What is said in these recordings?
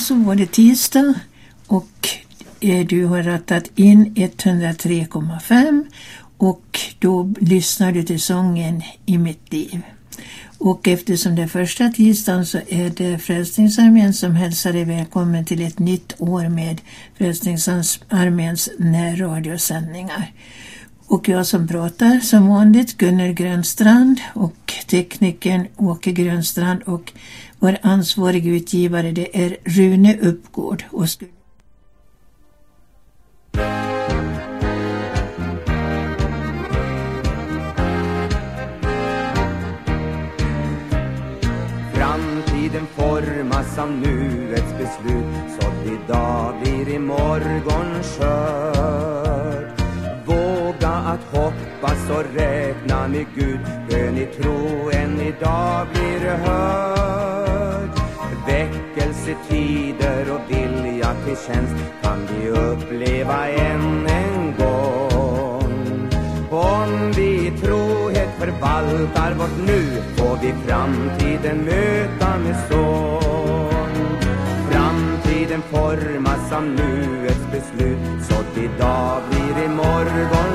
Så var det tisdag och eh, du har rattat in 103,5 och då lyssnar du till sången I mitt liv. Och eftersom det är första tisdagen så är det Frälsningsarmén som hälsar dig välkommen till ett nytt år med Frälsningsarméns närradiosändningar. Och jag som pratar som vanligt Gunnel Grönstrand och teknikern Åke Grönstrand och vår ansvarig utgivare det är Rune Uppgård. Och Framtiden formas av nuets beslut Sådd idag blir imorgon skörd Våga att hoppas och räkna med Gud idag blir hörd Väckelsetider och vilja till tjänst kan vi uppleva än en gång. Om vi i trohet förvaltar vårt nu får vi framtiden möta med sång Framtiden formas av nuets beslut så Sådd idag blir imorgon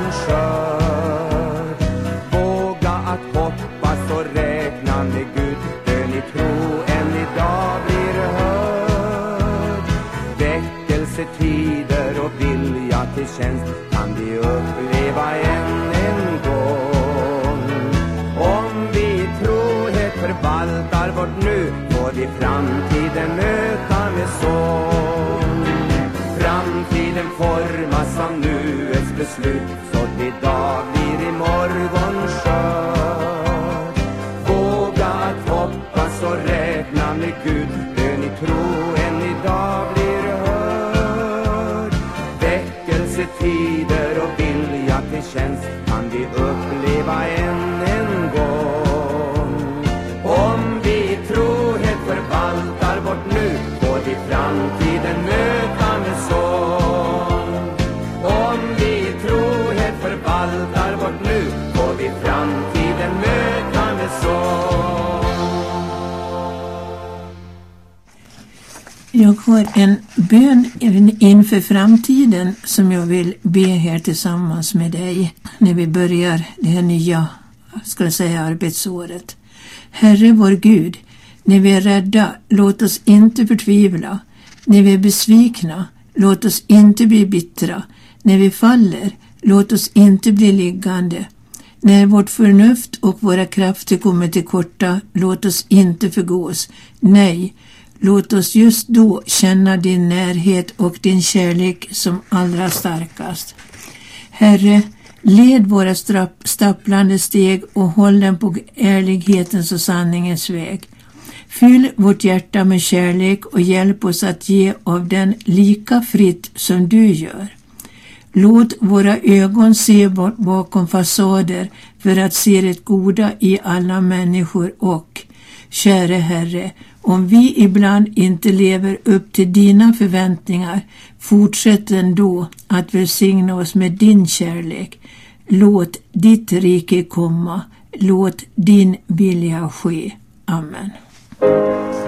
ens kan vi uppleva än en gång. Om vi i trohet förvaltar vårt nu får vi framtiden möta med sång Framtiden formas av nuets beslut Sådd till dag framtiden möta med sång Om vi i trohet förvaltar vårt nu får vi framtiden möta med sång Jag har en bön inför framtiden som jag vill be här tillsammans med dig när vi börjar det här nya, ska jag säga, arbetsåret. Herre vår Gud, när vi är rädda, låt oss inte förtvivla. När vi är besvikna, låt oss inte bli bittra. När vi faller, låt oss inte bli liggande. När vårt förnuft och våra krafter kommer till korta, låt oss inte förgås. Nej, låt oss just då känna din närhet och din kärlek som allra starkast. Herre, led våra stapplande steg och håll dem på ärlighetens och sanningens väg. Fyll vårt hjärta med kärlek och hjälp oss att ge av den lika fritt som du gör. Låt våra ögon se bakom fasader för att se det goda i alla människor och, käre Herre, om vi ibland inte lever upp till dina förväntningar, fortsätt ändå att välsigna oss med din kärlek. Låt ditt rike komma, låt din vilja ske. Amen. 嗯。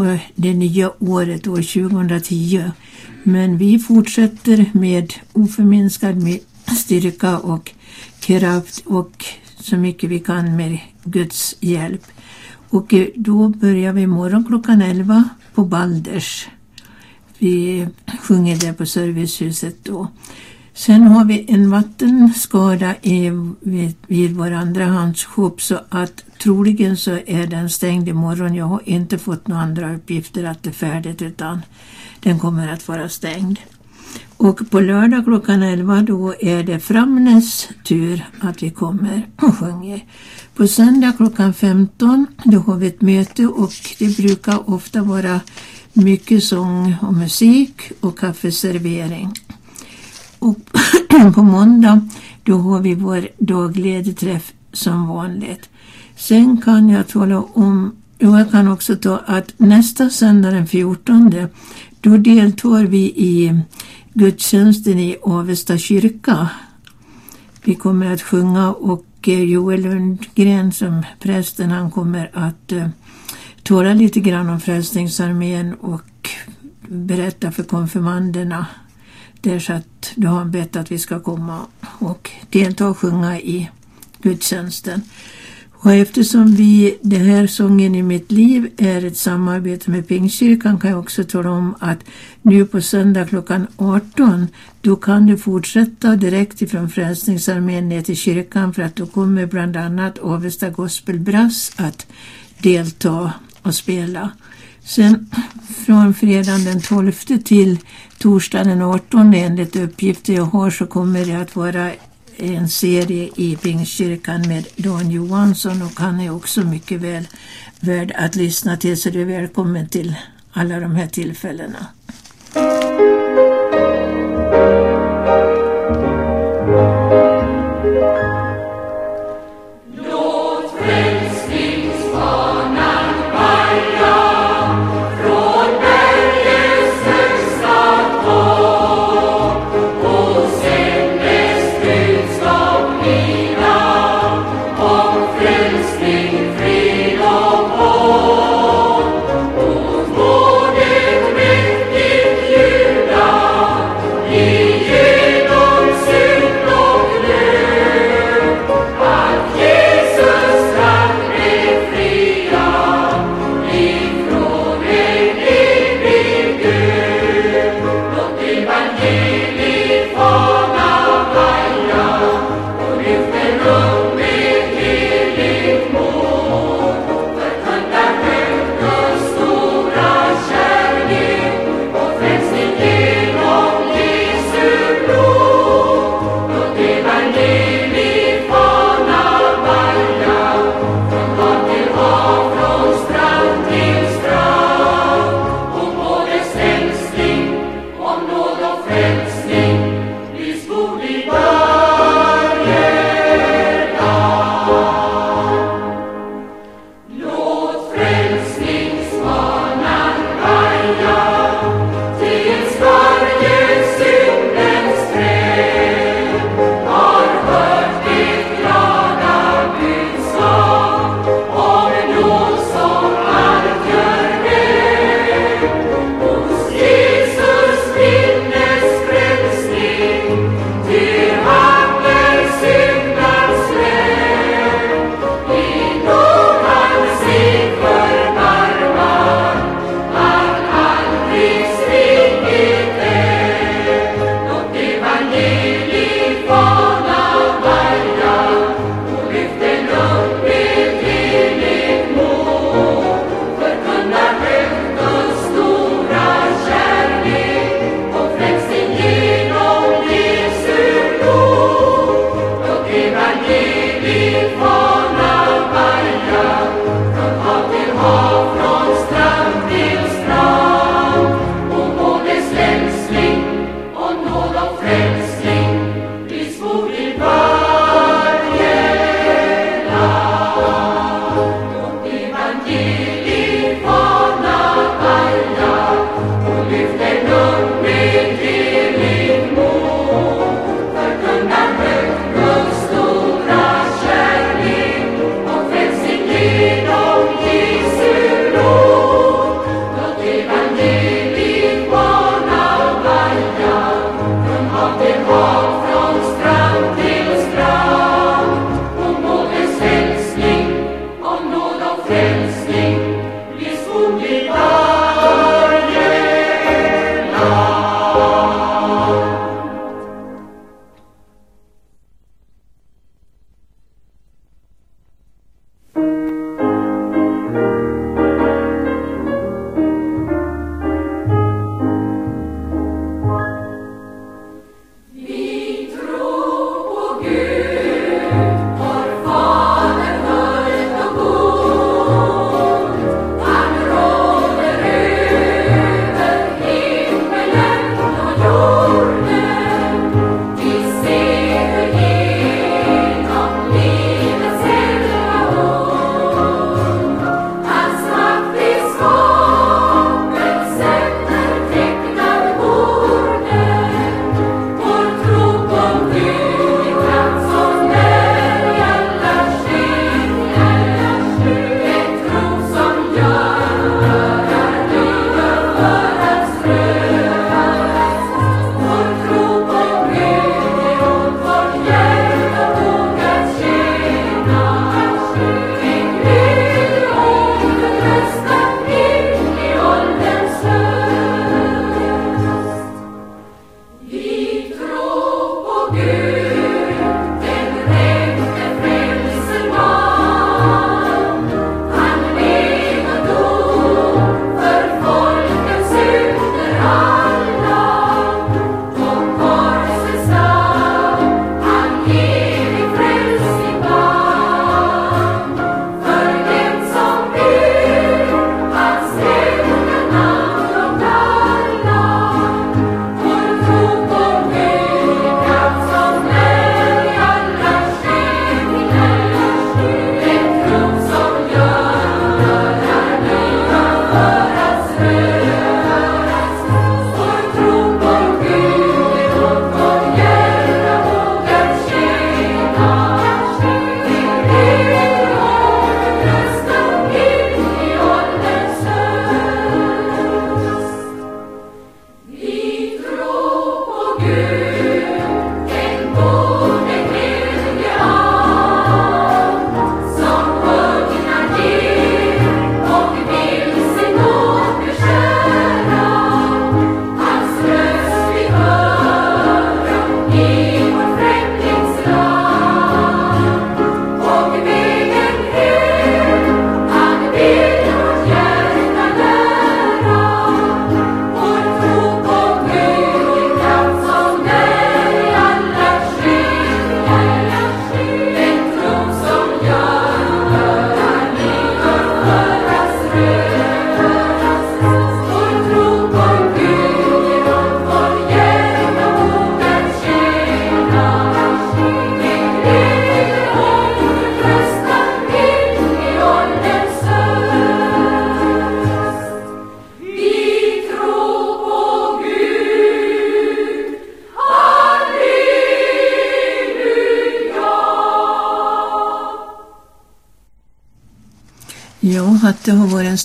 På det nya året, år 2010. Men vi fortsätter med oförminskad styrka och kraft och så mycket vi kan med Guds hjälp. Och eh, då börjar vi imorgon klockan 11 på Balders. Vi sjunger där på servicehuset då. Sen har vi en vattenskada i, vid, vid vår andrahandsshop så att troligen så är den stängd imorgon. Jag har inte fått några andra uppgifter att det är färdigt utan den kommer att vara stängd. Och på lördag klockan 11 då är det Framnäs tur att vi kommer och sjunger. På söndag klockan 15 då har vi ett möte och det brukar ofta vara mycket sång och musik och kaffeservering. Och på måndag då har vi vår dagledeträff som vanligt. Sen kan jag tala om, och jag kan också ta att nästa söndag den 14 då deltar vi i gudstjänsten i Avesta kyrka. Vi kommer att sjunga och eh, Joel Lundgren som prästen han kommer att eh, tala lite grann om Frälsningsarmén och berätta för konfirmanderna där så att då har han bett att vi ska komma och delta och sjunga i gudstjänsten. Och eftersom vi, det här Sången i mitt liv är ett samarbete med Pingstkyrkan kan jag också tala om att nu på söndag klockan 18 då kan du fortsätta direkt ifrån Frälsningsarmén ner till kyrkan för att då kommer bland annat Avesta Gospel Brass att delta och spela. Sen från fredagen den 12 till torsdagen den 18 enligt uppgifter jag har så kommer det att vara en serie i Pingstkyrkan med Dan Johansson och han är också mycket väl värd att lyssna till så du är välkommen till alla de här tillfällena.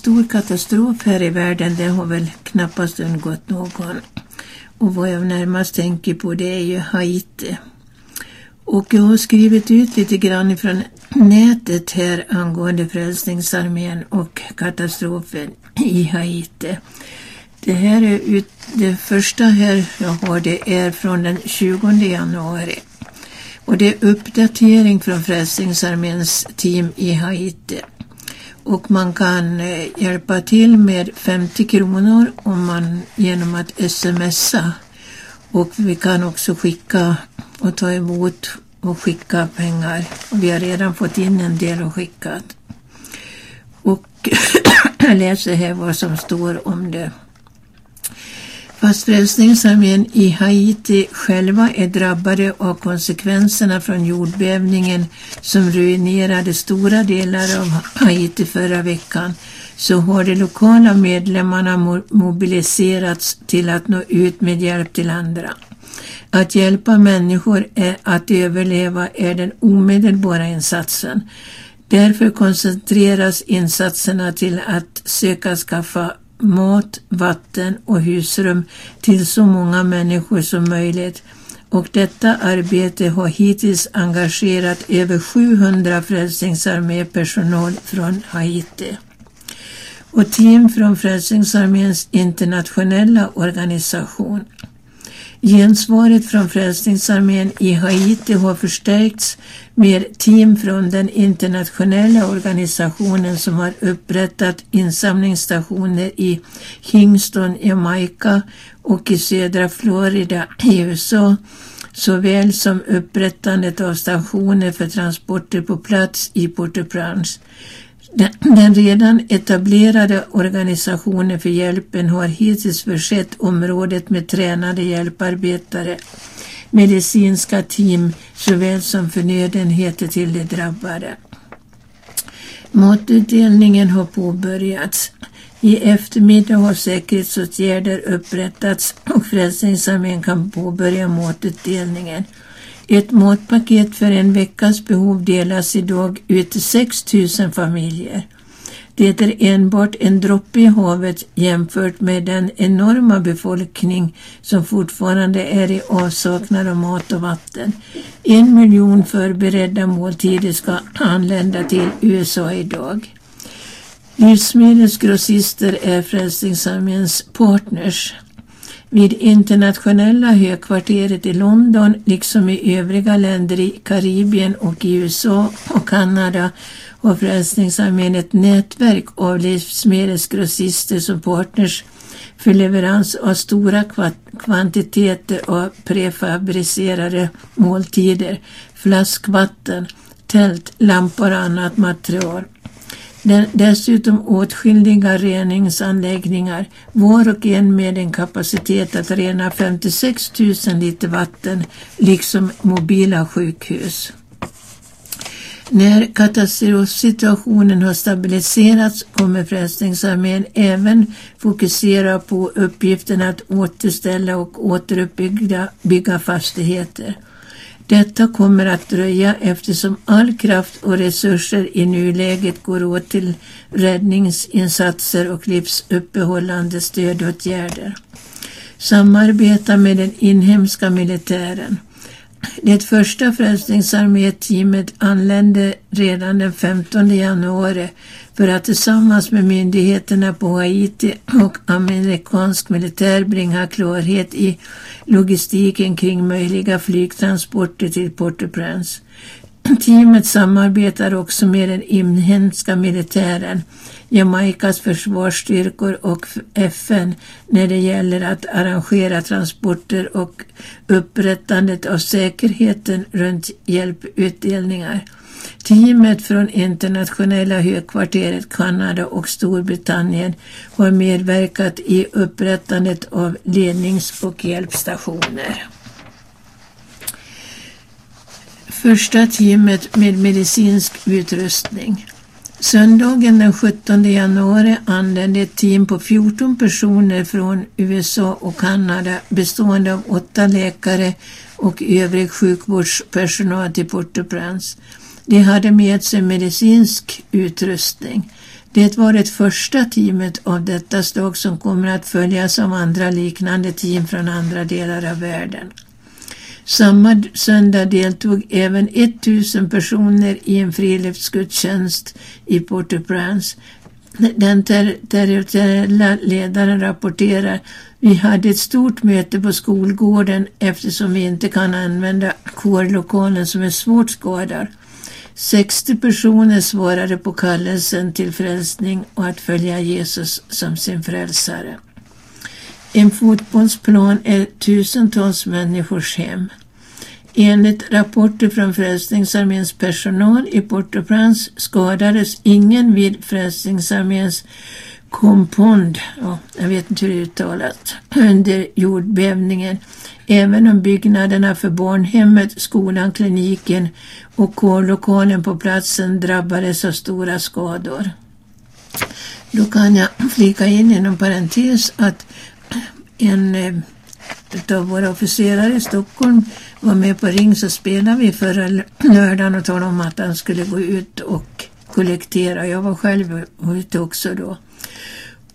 Stor katastrof här i världen, det har väl knappast undgått någon. Och vad jag närmast tänker på det är ju Haiti. Och jag har skrivit ut lite grann från nätet här angående Frälsningsarmén och katastrofen i Haiti. Det här är ut, det första här jag har det är från den 20 januari. Och det är uppdatering från Frälsningsarméns team i Haiti. Och man kan eh, hjälpa till med 50 kronor om man, genom att smsa. Och vi kan också skicka och ta emot och skicka pengar. Och vi har redan fått in en del och skickat. Och jag läser här vad som står om det. Fast Frälsningsarmén i Haiti själva är drabbade av konsekvenserna från jordbävningen som ruinerade stora delar av Haiti förra veckan så har de lokala medlemmarna mobiliserats till att nå ut med hjälp till andra. Att hjälpa människor är att överleva är den omedelbara insatsen. Därför koncentreras insatserna till att söka skaffa mat, vatten och husrum till så många människor som möjligt och detta arbete har hittills engagerat över 700 Frälsningsarmépersonal från Haiti. Och team från Frälsningsarméns internationella organisation Gensvaret från Frälsningsarmén i Haiti har förstärkts med team från den internationella organisationen som har upprättat insamlingsstationer i Kingston, Jamaica och i södra Florida i USA såväl som upprättandet av stationer för transporter på plats i Port-au-Prince. Den redan etablerade organisationen för hjälpen har hittills försett området med tränade hjälparbetare, medicinska team såväl som förnödenheter till de drabbade. Matutdelningen har påbörjats. I eftermiddag har säkerhetsåtgärder upprättats och Frälsningsarmén kan påbörja matutdelningen. Ett matpaket för en veckas behov delas idag ut till 6 000 familjer. Det är enbart en droppe i havet jämfört med den enorma befolkning som fortfarande är i avsaknad av mat och vatten. En miljon förberedda måltider ska anlända till USA idag. Livsmedelsgrossister är Frälsningsarméns partners. Vid internationella högkvarteret i London liksom i övriga länder i Karibien och i USA och Kanada har Frälsningsarmén ett nätverk av livsmedelsgrossister som partners för leverans av stora kvantiteter av prefabricerade måltider, flaskvatten, tält, lampor och annat material. Dessutom åtskilliga reningsanläggningar, var och en med en kapacitet att rena 56 000 liter vatten, liksom mobila sjukhus. När katastrofsituationen har stabiliserats kommer Frälsningsarmén även fokusera på uppgiften att återställa och återuppbygga bygga fastigheter. Detta kommer att dröja eftersom all kraft och resurser i nuläget går åt till räddningsinsatser och livsuppehållande stödåtgärder. Samarbeta med den inhemska militären. Det första Frälsningsarméteamet anlände redan den 15 januari för att tillsammans med myndigheterna på Haiti och amerikansk militär bringa klarhet i logistiken kring möjliga flygtransporter till Port-au-Prince. Teamet samarbetar också med den inhemska militären, Jamaicas försvarsstyrkor och FN när det gäller att arrangera transporter och upprättandet av säkerheten runt hjälputdelningar. Teamet från internationella högkvarteret Kanada och Storbritannien har medverkat i upprättandet av lednings och hjälpstationer. Första teamet med medicinsk utrustning. Söndagen den 17 januari anlände ett team på 14 personer från USA och Kanada bestående av åtta läkare och övrig sjukvårdspersonal till Port-au-Prince. De hade med sig medicinsk utrustning. Det var det första teamet av detta slag som kommer att följas av andra liknande team från andra delar av världen. Samma söndag deltog även 1000 personer i en friluftsgudstjänst i Port-au-Prince. Den ter territoriella ledaren rapporterar vi hade ett stort möte på skolgården eftersom vi inte kan använda kårlokalen som är svårt skadad. 60 personer svarade på kallelsen till frälsning och att följa Jesus som sin frälsare. En fotbollsplan är tusentals människors hem. Enligt rapporter från Frälsningsarméns personal i Port-au-Prince skadades ingen vid Frälsningsarméns kompond, ja, jag vet inte hur det uttalas, under jordbävningen. Även om byggnaderna för barnhemmet, skolan, kliniken och kårlokalen på platsen drabbades av stora skador. Då kan jag flika in inom parentes att en eh, av våra officerare i Stockholm var med på Ring så spelade vi förra lördagen och talade om att han skulle gå ut och kollektera. Jag var själv ute också då.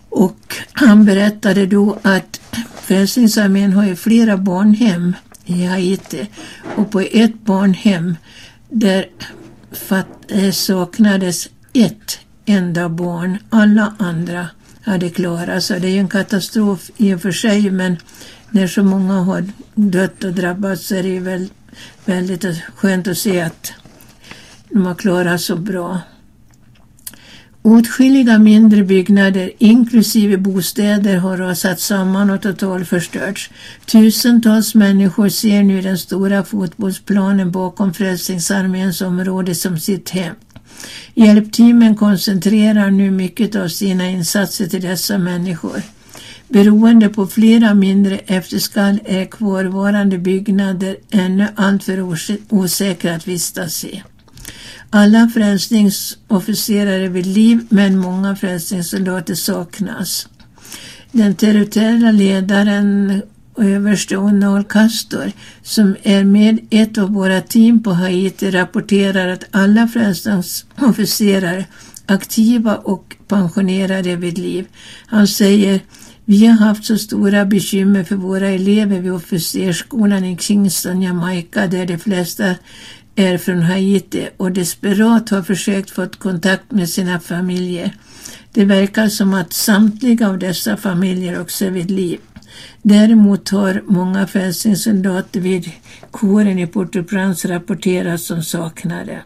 Och han berättade då att Frälsningsarmén har ju flera barnhem i Haiti och på ett barnhem där eh, saknades ett enda barn. Alla andra hade klarat sig. Alltså, det är ju en katastrof i och för sig men när så många har dött och drabbats så är det ju väldigt skönt att se att de har klarat så bra. Åtskilliga mindre byggnader, inklusive bostäder, har rasat samman och totalförstörts. Tusentals människor ser nu den stora fotbollsplanen bakom Frälsningsarméns område som sitt hem. Hjälpteamen koncentrerar nu mycket av sina insatser till dessa människor. Beroende på flera mindre efterskall är kvarvarande byggnader ännu alltför osäkra att vistas i. Alla frälsningsofficerare vid liv men många frälsningssoldater saknas. Den territoriella ledaren överste Onal Castor som är med ett av våra team på Haiti rapporterar att alla frälsningsofficerare aktiva och pensionerade vid liv. Han säger vi har haft så stora bekymmer för våra elever vid officersskolan i Kingston, Jamaica, där de flesta är från Haiti och desperat har försökt få kontakt med sina familjer. Det verkar som att samtliga av dessa familjer också är vid liv. Däremot har många frälsningssoldater vid kåren i Port-au-Prince rapporterats som saknade.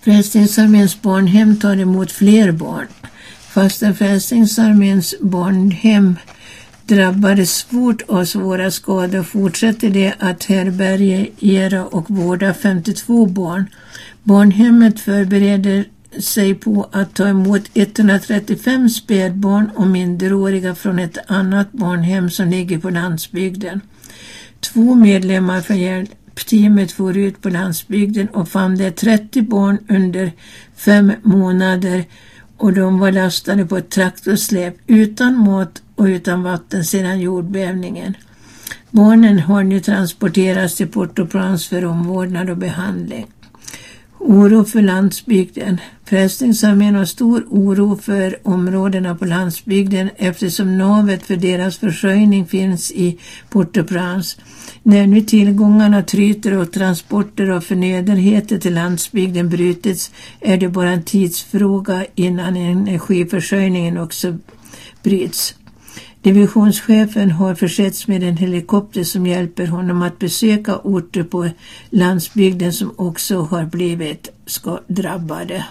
Frälsningsarméns barnhem tar emot fler barn. Fastän Frälsningsarméns barnhem drabbades svårt av svåra skador fortsätter det att härbärgera och vårda 52 barn. Barnhemmet förbereder sig på att ta emot 135 spädbarn och minderåriga från ett annat barnhem som ligger på landsbygden. Två medlemmar från hjälpteamet for ut på landsbygden och fann det 30 barn under fem månader och de var lastade på ett traktorsläp utan mat och utan vatten sedan jordbävningen. Barnen har nu transporterats till Port-au-Prince för omvårdnad och behandling. Oro för landsbygden. Frälsningsarmén har stor oro för områdena på landsbygden eftersom navet för deras försörjning finns i Port-au-Prince. När nu tillgångarna tryter och transporter av förnödenheter till landsbygden brutits är det bara en tidsfråga innan energiförsörjningen också bryts. Divisionschefen har försetts med en helikopter som hjälper honom att besöka orter på landsbygden som också har blivit drabbade.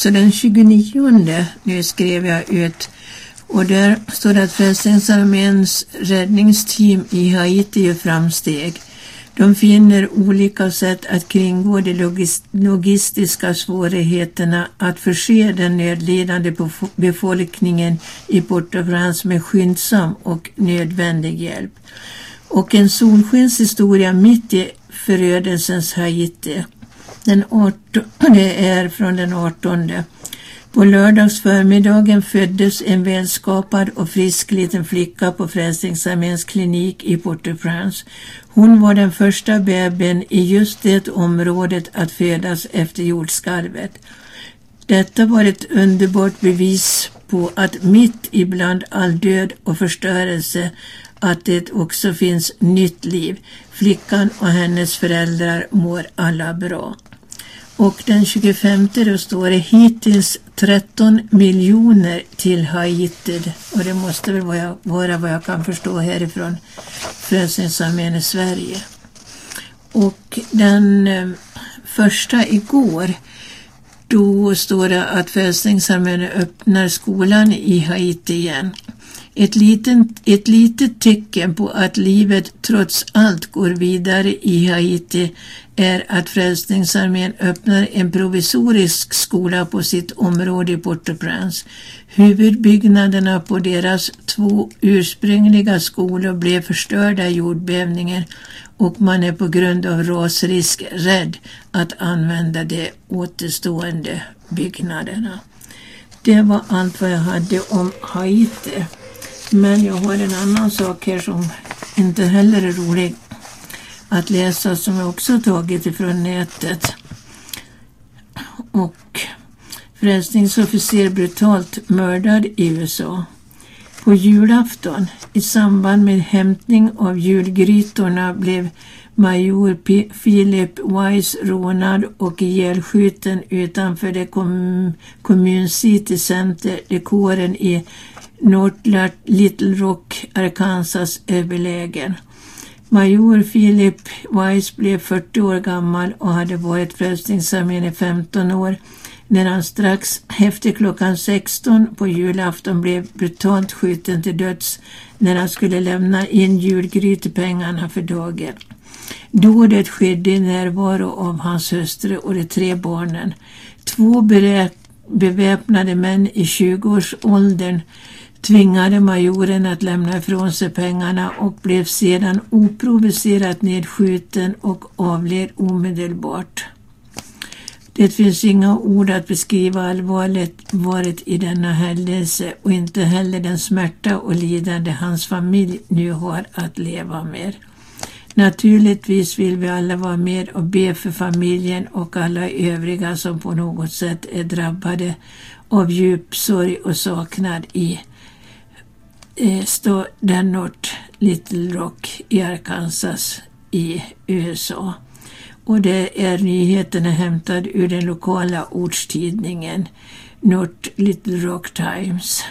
Också. Den 29 nu skrev jag ut och där står det att Frälsningsarméns räddningsteam i Haiti gör framsteg. De finner olika sätt att kringgå de logistiska svårigheterna att förse den nödlidande befolkningen i Port-au-Prince med skyndsam och nödvändig hjälp. Och en solskenshistoria mitt i förödelsens Haiti. Den 18, det är från den 18. På lördagsförmiddagen föddes en välskapad och frisk liten flicka på Frälsningsarméns klinik i Port-au-Prince. Hon var den första bebisen i just det området att födas efter jordskalvet. Detta var ett underbart bevis på att mitt ibland all död och förstörelse att det också finns nytt liv. Flickan och hennes föräldrar mår alla bra. Och den 25 då står det hittills 13 miljoner till Haiti. Och det måste väl vara, vara vad jag kan förstå härifrån Frälsningsarmén i Sverige. Och den eh, första igår då står det att Frälsningsarmén öppnar skolan i Haiti igen. Ett, liten, ett litet tecken på att livet trots allt går vidare i Haiti är att Frälsningsarmén öppnar en provisorisk skola på sitt område i Port-au-Prince. Huvudbyggnaderna på deras två ursprungliga skolor blev förstörda i jordbävningen och man är på grund av rasrisk rädd att använda de återstående byggnaderna. Det var allt vad jag hade om Haiti. Men jag har en annan sak här som inte heller är rolig att läsa som jag också tagit ifrån nätet. Och frälsningsofficer brutalt mördad i USA. På julafton i samband med hämtning av julgrytorna blev major P- Philip Wise rånad och ihjälskjuten utanför det kom, Community Center dekoren i North Little Rock, Arkansas överlägen. Major Philip Weiss blev 40 år gammal och hade varit frälsningsarmén i 15 år när han strax efter klockan 16 på julafton blev brutalt skjuten till döds när han skulle lämna in julgrytepengarna för dagen. Dådet skedde i närvaro av hans hustru och de tre barnen. Två beväpnade män i 20-årsåldern tvingade majoren att lämna ifrån sig pengarna och blev sedan oprovocerat nedskjuten och avled omedelbart. Det finns inga ord att beskriva allvaret varit i denna händelse och inte heller den smärta och lidande hans familj nu har att leva med. Naturligtvis vill vi alla vara med och be för familjen och alla övriga som på något sätt är drabbade av djup sorg och saknad i eh, staden North Little Rock i Arkansas i USA. Och det är nyheterna hämtade ur den lokala ortstidningen North Little Rock Times.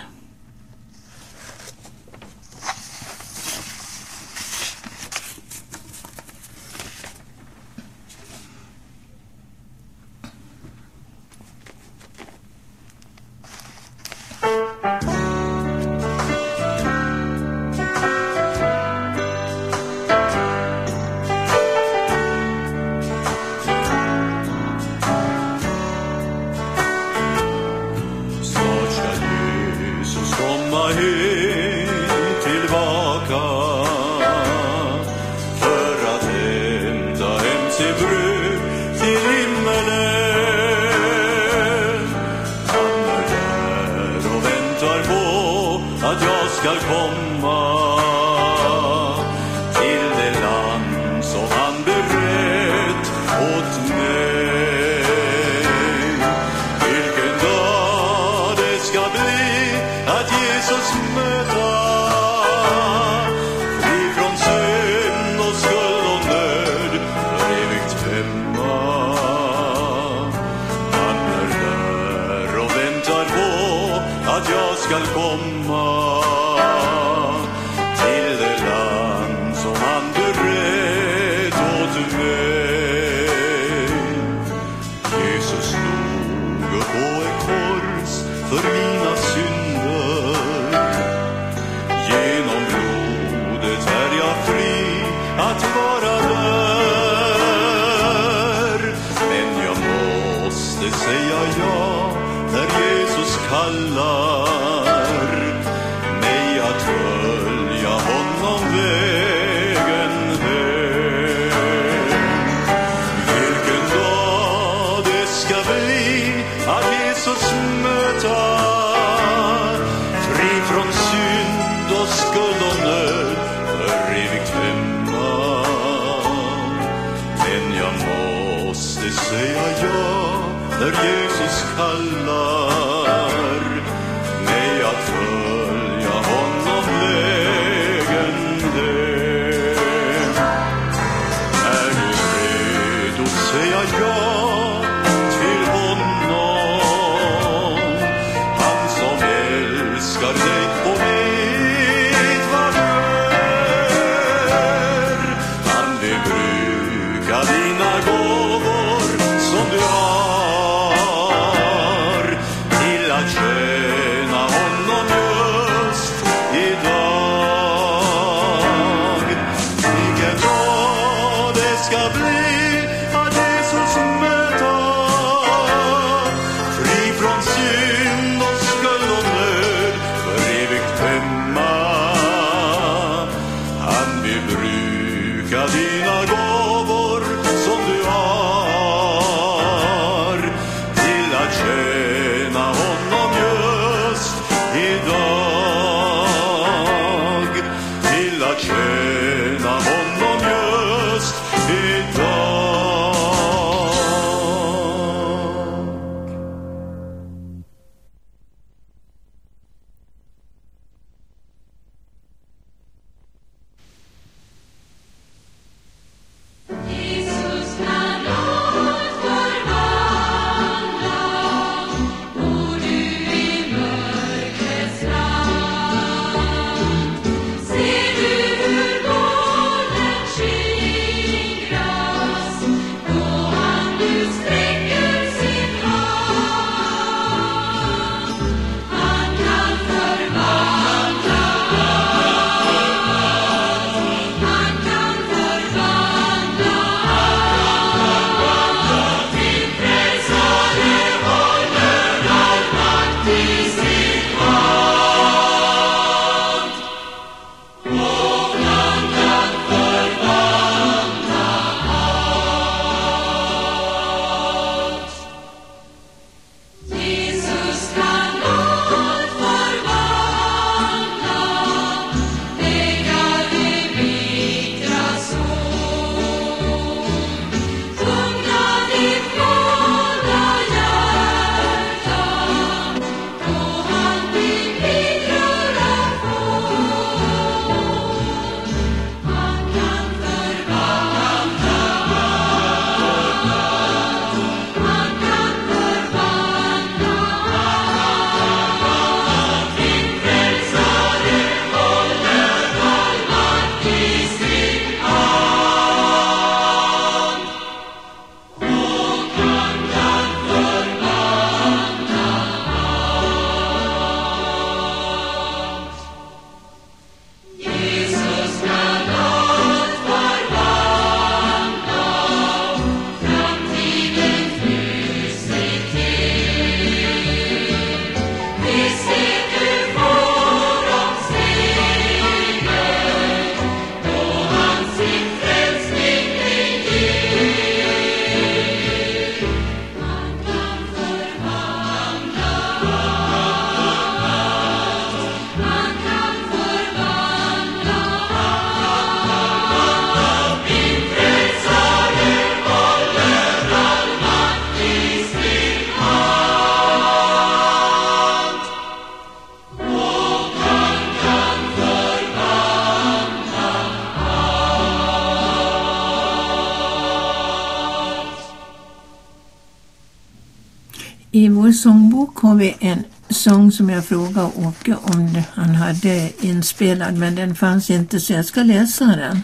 Vår sångbok har vi en sång som jag frågade Åke om han hade inspelad, men den fanns inte så jag ska läsa den.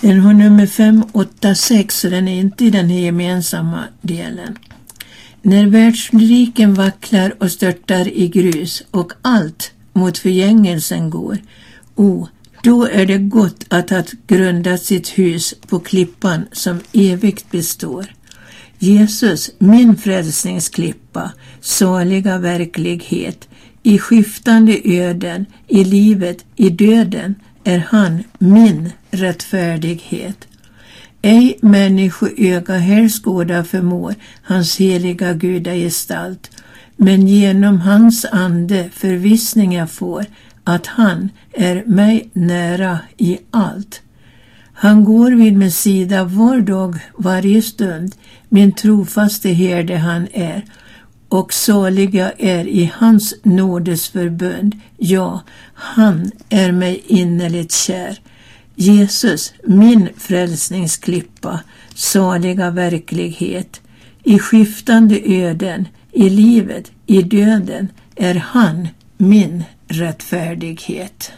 Den har nummer 586 så den är inte i den här gemensamma delen. När världsriken vacklar och störtar i grus och allt mot förgängelsen går, o, då är det gott att ha grundat sitt hus på klippan som evigt består. Jesus, min frälsningsklippa, saliga verklighet, i skiftande öden, i livet, i döden, är han min rättfärdighet. Ej människoöga här skåda förmår hans heliga gudagestalt, men genom hans ande förvissning jag får att han är mig nära i allt. Han går vid min sida var dag, varje stund, min trofaste herde han är, och saliga är i hans nådes förbund. Ja, han är mig innerligt kär. Jesus, min frälsningsklippa, saliga verklighet. I skiftande öden, i livet, i döden är han min rättfärdighet.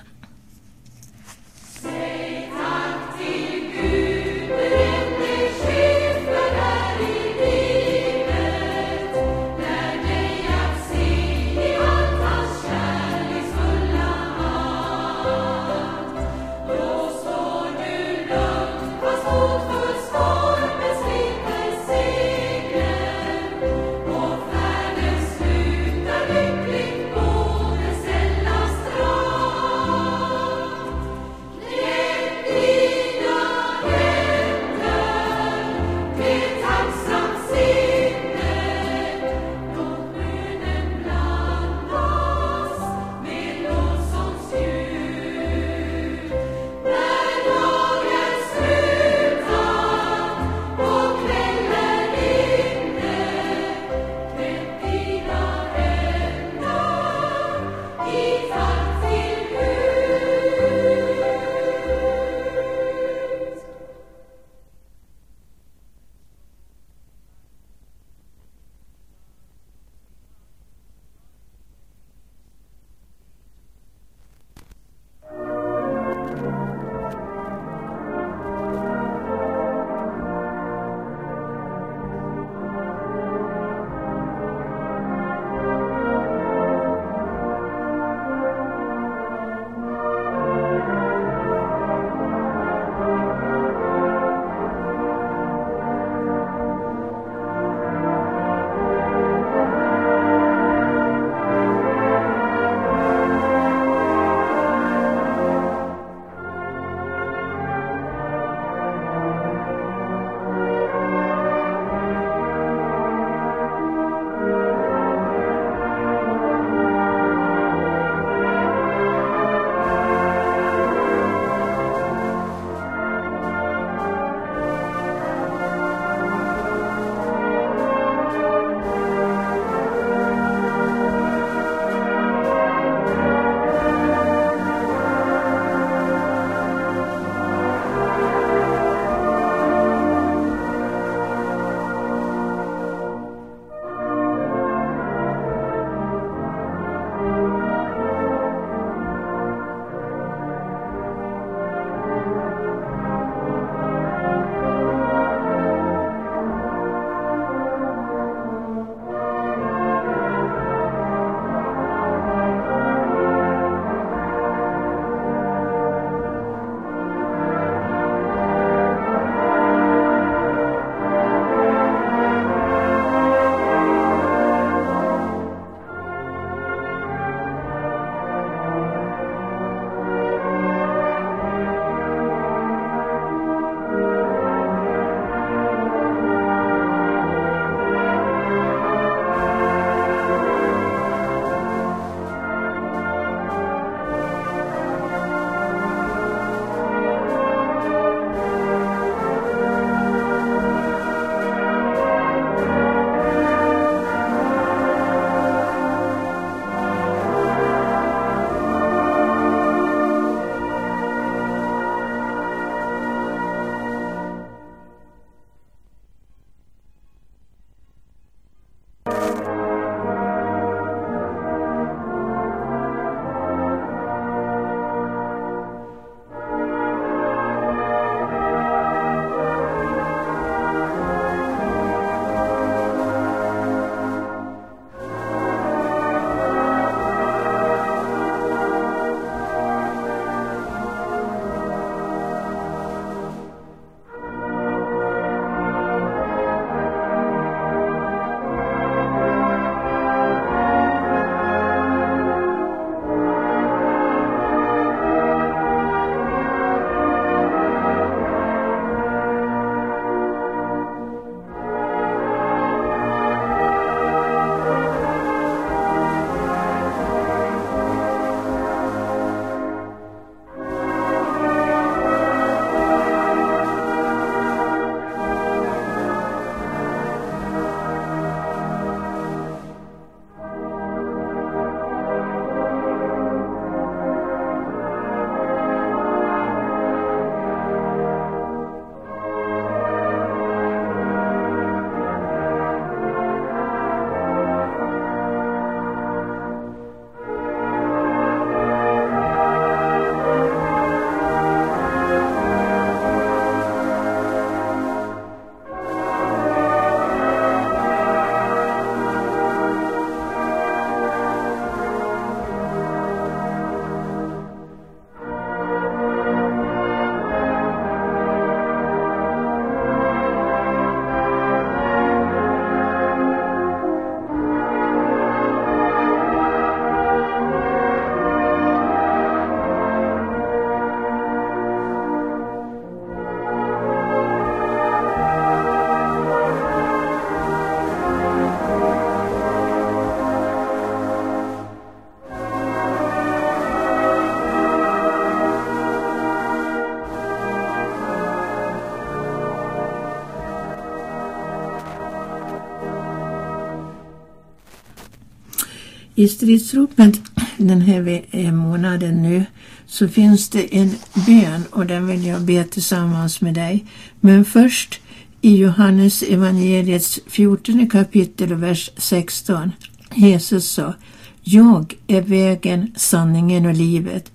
I stridsropet den här eh, månaden nu så finns det en bön och den vill jag be tillsammans med dig. Men först i Johannes evangeliets 14 kapitel och vers 16. Jesus sa Jag är vägen, sanningen och livet.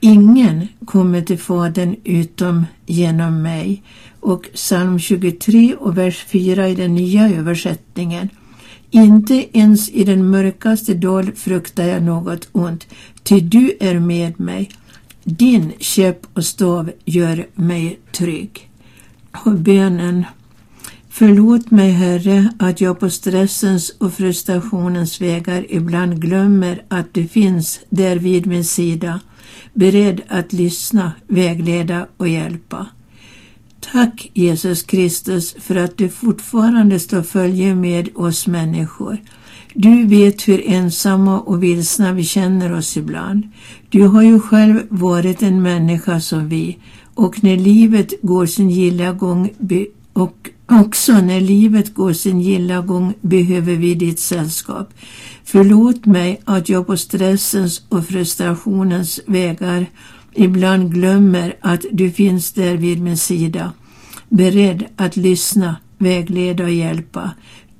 Ingen kommer till Fadern utom genom mig. Och psalm 23 och vers 4 i den nya översättningen. Inte ens i den mörkaste dal fruktar jag något ont, ty du är med mig. Din käpp och stav gör mig trygg. Och bönen Förlåt mig, Herre, att jag på stressens och frustrationens vägar ibland glömmer att du finns där vid min sida, beredd att lyssna, vägleda och hjälpa. Tack Jesus Kristus för att du fortfarande står följe med oss människor. Du vet hur ensamma och vilsna vi känner oss ibland. Du har ju själv varit en människa som vi och när livet går sin gilla gång och också när livet går sin gilla gång behöver vi ditt sällskap. Förlåt mig att jag på stressens och frustrationens vägar ibland glömmer att du finns där vid min sida, beredd att lyssna, vägleda och hjälpa.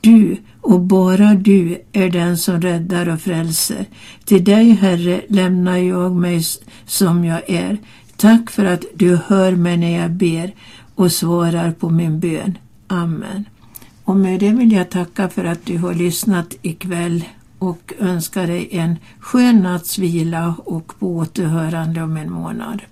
Du och bara du är den som räddar och frälser. Till dig, Herre, lämnar jag mig som jag är. Tack för att du hör mig när jag ber och svarar på min bön. Amen. Och med det vill jag tacka för att du har lyssnat ikväll och önskar dig en skön natts vila och på återhörande om en månad.